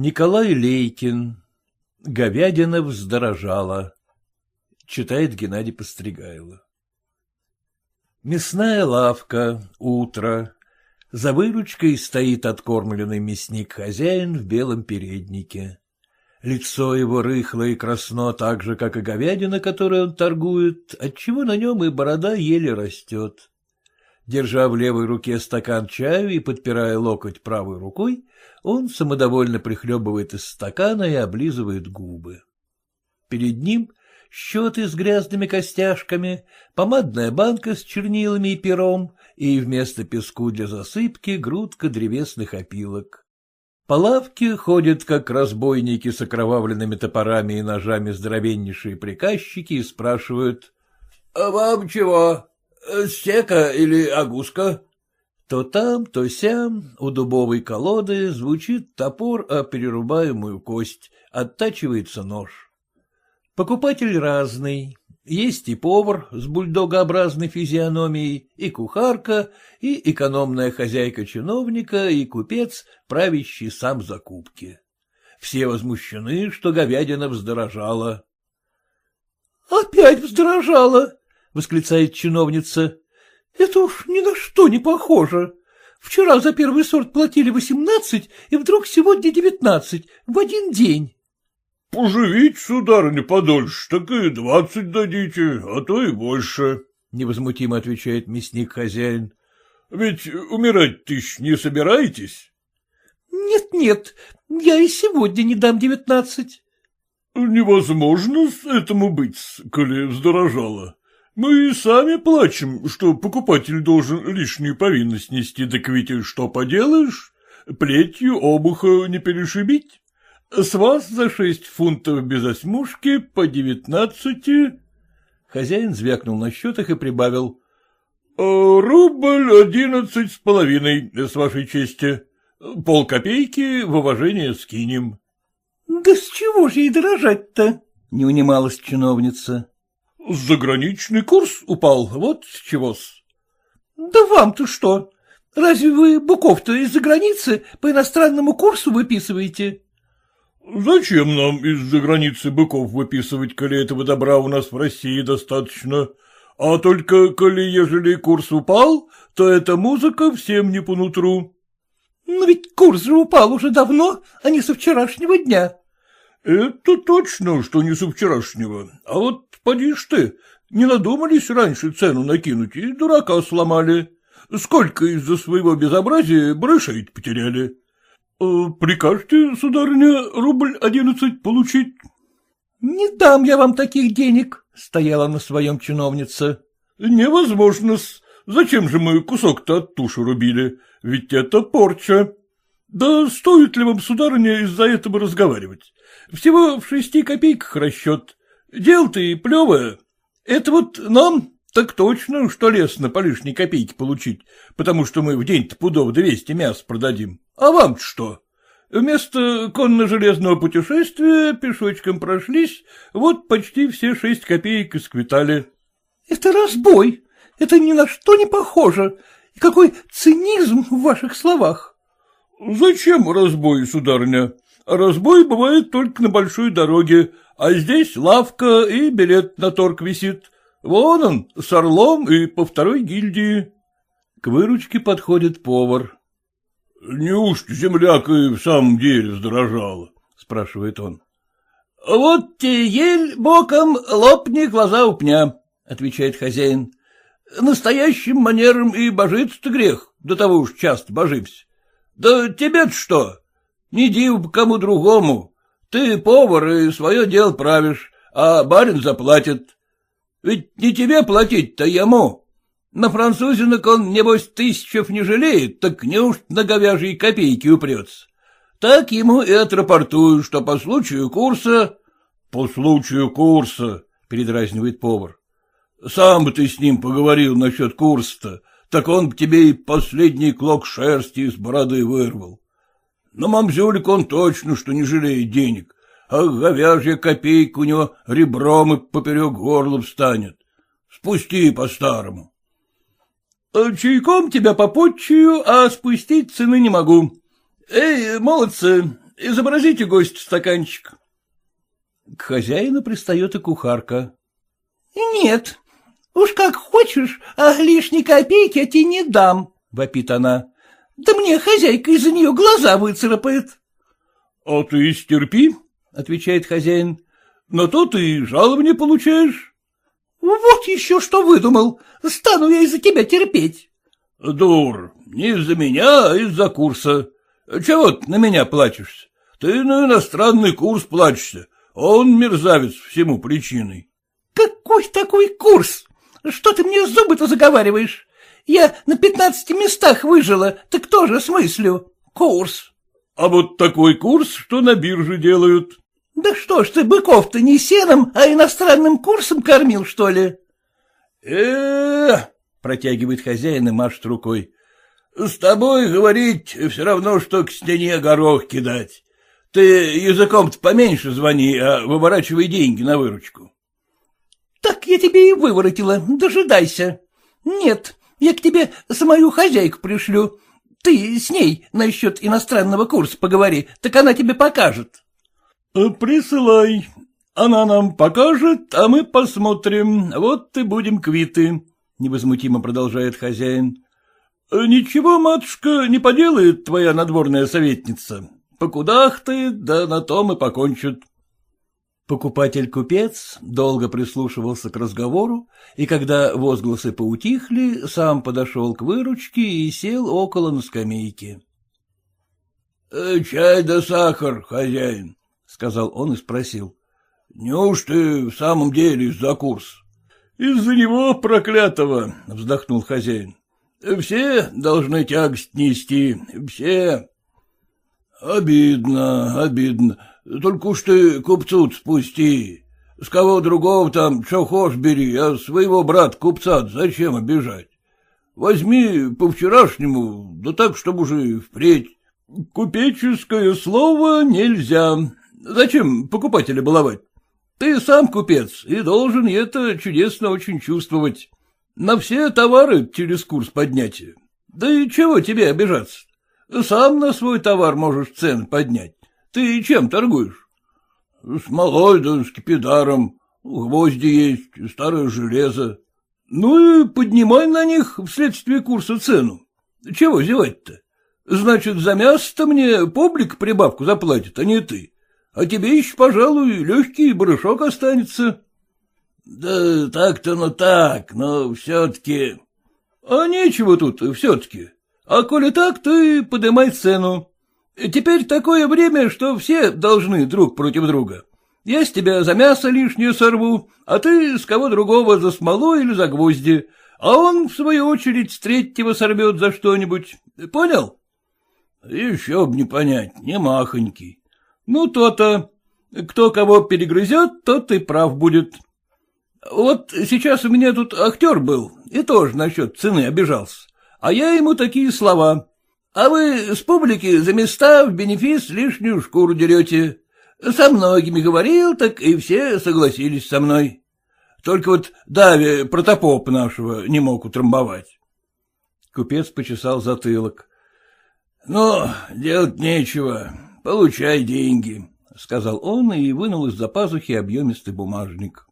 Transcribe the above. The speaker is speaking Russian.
Николай Лейкин. Говядина вздорожала. Читает Геннадий Постригайло. Мясная лавка. Утро. За выручкой стоит откормленный мясник-хозяин в белом переднике. Лицо его рыхло и красно так же, как и говядина, которой он торгует, отчего на нем и борода еле растет. Держа в левой руке стакан чаю и подпирая локоть правой рукой, он самодовольно прихлебывает из стакана и облизывает губы. Перед ним счеты с грязными костяшками, помадная банка с чернилами и пером и вместо песку для засыпки грудка древесных опилок. По лавке ходят, как разбойники с окровавленными топорами и ножами здоровеннейшие приказчики и спрашивают. — А вам чего? Стека или агуска? То там, то сям у дубовой колоды звучит топор о перерубаемую кость, оттачивается нож. Покупатель разный. Есть и повар с бульдогообразной физиономией, и кухарка, и экономная хозяйка чиновника, и купец, правящий сам закупки. Все возмущены, что говядина вздорожала. — Опять вздорожала! — восклицает чиновница. — Это уж ни на что не похоже. Вчера за первый сорт платили восемнадцать, и вдруг сегодня девятнадцать, в один день. — Поживите, сударыня, подольше, так и двадцать дадите, а то и больше, — невозмутимо отвечает мясник-хозяин. — Ведь умирать ты не собираетесь? Нет, — Нет-нет, я и сегодня не дам девятнадцать. — Невозможно с этому быть, коли вздорожало. Мы и сами плачем, что покупатель должен лишнюю повинность нести, так ведь что поделаешь, плетью обуха не перешибить. С вас за шесть фунтов без осьмушки по девятнадцати. Хозяин звякнул на счетах и прибавил. «Э, — Рубль одиннадцать с половиной, с вашей чести. Пол копейки в уважение скинем. — Да с чего же ей дорожать-то? — не унималась чиновница. — Заграничный курс упал, вот чего-с. — Да вам-то что? Разве вы буков-то из-за границы по иностранному курсу выписываете? Зачем нам из-за границы быков выписывать, коли этого добра у нас в России достаточно? А только, коли ежели курс упал, то эта музыка всем не по нутру. Но ведь курс же упал уже давно, а не со вчерашнего дня. Это точно, что не со вчерашнего. А вот поди ж ты, не надумались раньше цену накинуть и дурака сломали. Сколько из-за своего безобразия брышей потеряли. Э, — Прикажете, сударыня, рубль одиннадцать получить? — Не дам я вам таких денег, — стояла на своем чиновница. — Невозможно-с. Зачем же мы кусок-то от туши рубили? Ведь это порча. Да стоит ли вам, сударыня, из-за этого разговаривать? Всего в шести копейках расчет. Дело-то и плевое. Это вот нам так точно, что лестно по лишней копейке получить, потому что мы в день-то пудов двести мяс продадим. А вам что? Вместо конно-железного путешествия пешочком прошлись, вот почти все шесть копеек и сквитали. — Это разбой, это ни на что не похоже. И какой цинизм в ваших словах. — Зачем разбой, сударыня? Разбой бывает только на большой дороге, а здесь лавка и билет на торг висит. Вон он, с орлом и по второй гильдии. К выручке подходит повар. — Неужто земляк и в самом деле сдорожала? — спрашивает он. — Вот те ель боком, лопни глаза у пня, — отвечает хозяин. — Настоящим манером и божиться-то грех, до того уж часто божимся. Да тебе-то что? Не див кому другому. Ты повар и свое дело правишь, а барин заплатит. Ведь не тебе платить-то ему. На французинок он, небось, тысячев не жалеет, так неуж на говяжьи копейки упрется. Так ему и отрапортую, что по случаю курса... — По случаю курса, — передразнивает повар. — Сам бы ты с ним поговорил насчет курса-то, так он к тебе и последний клок шерсти из бороды вырвал. Но мамзюлик он точно, что не жалеет денег, а говяжья копейка у него ребром и поперек горла встанет. Спусти по-старому. — Чайком тебя попотчую, а спустить цены не могу. Эй, молодцы, изобразите гость стаканчик. К хозяину пристает и кухарка. — Нет, уж как хочешь, а лишней копейки я тебе не дам, — вопит она. — Да мне хозяйка из-за нее глаза выцарапает. — А ты стерпи, — отвечает хозяин, — на то ты жалование получаешь. — Вот еще что выдумал, стану я из-за тебя терпеть. — Дур, не из-за меня, а из-за курса. Чего ты на меня плачешься? Ты на иностранный курс плачешься, он мерзавец всему причиной. — Какой такой курс? Что ты мне зубы-то заговариваешь? Я на пятнадцати местах выжила, так тоже с мыслью. Курс. — А вот такой курс, что на бирже делают. — Да что ж ты быков-то не сеном, а иностранным курсом кормил, что ли? э протягивает хозяин и машет рукой. — С тобой говорить все равно, что к стене горох кидать. Ты языком-то поменьше звони, а выворачивай деньги на выручку. — Так я тебе и выворотила, дожидайся. Нет, я к тебе самую хозяйку пришлю. Ты с ней насчет иностранного курса поговори, так она тебе покажет. Э, — Присылай. Она нам покажет, а мы посмотрим. Вот и будем квиты, — невозмутимо продолжает хозяин. Э, — Ничего, матушка, не поделает твоя надворная советница. Покудахтает, да на том и покончит. Покупатель-купец долго прислушивался к разговору, и когда возгласы поутихли, сам подошел к выручке и сел около на скамейке. «Э, — Чай да сахар, хозяин, — сказал он и спросил. — Неужто в самом деле из-за курс? — Из-за него, проклятого, — вздохнул хозяин. — Все должны тягость нести, все. — Обидно, обидно. Только уж ты купцу спусти. С кого другого там, что хошь бери, а своего брата купца зачем обижать? Возьми по-вчерашнему, да так, чтобы уже впредь. Купеческое слово нельзя. Зачем покупателя баловать? Ты сам купец и должен это чудесно очень чувствовать. На все товары через курс поднятия. Да и чего тебе обижаться? Сам на свой товар можешь цены поднять. Ты чем торгуешь? Смолой да скипидаром, гвозди есть, старое железо. Ну и поднимай на них вследствие курса цену. Чего зевать-то? Значит, за мясо-то мне публик прибавку заплатит, а не ты. А тебе еще, пожалуй, легкий барышок останется. Да так-то, ну так, но все-таки... А нечего тут все-таки. А коли так, то и подымай цену. Теперь такое время, что все должны друг против друга. Я с тебя за мясо лишнее сорву, а ты с кого другого за смолу или за гвозди, а он, в свою очередь, с третьего сорвет за что-нибудь. Понял? Еще б не понять, не махонький. Ну, то-то. Кто кого перегрызет, тот и прав будет. Вот сейчас у меня тут актер был, и тоже насчет цены обижался а я ему такие слова. А вы с публики за места в бенефис лишнюю шкуру дерете. Со многими говорил, так и все согласились со мной. Только вот Дави протопоп нашего не мог утрамбовать. Купец почесал затылок. — Ну, делать нечего, получай деньги, — сказал он и вынул из-за пазухи объемистый бумажник.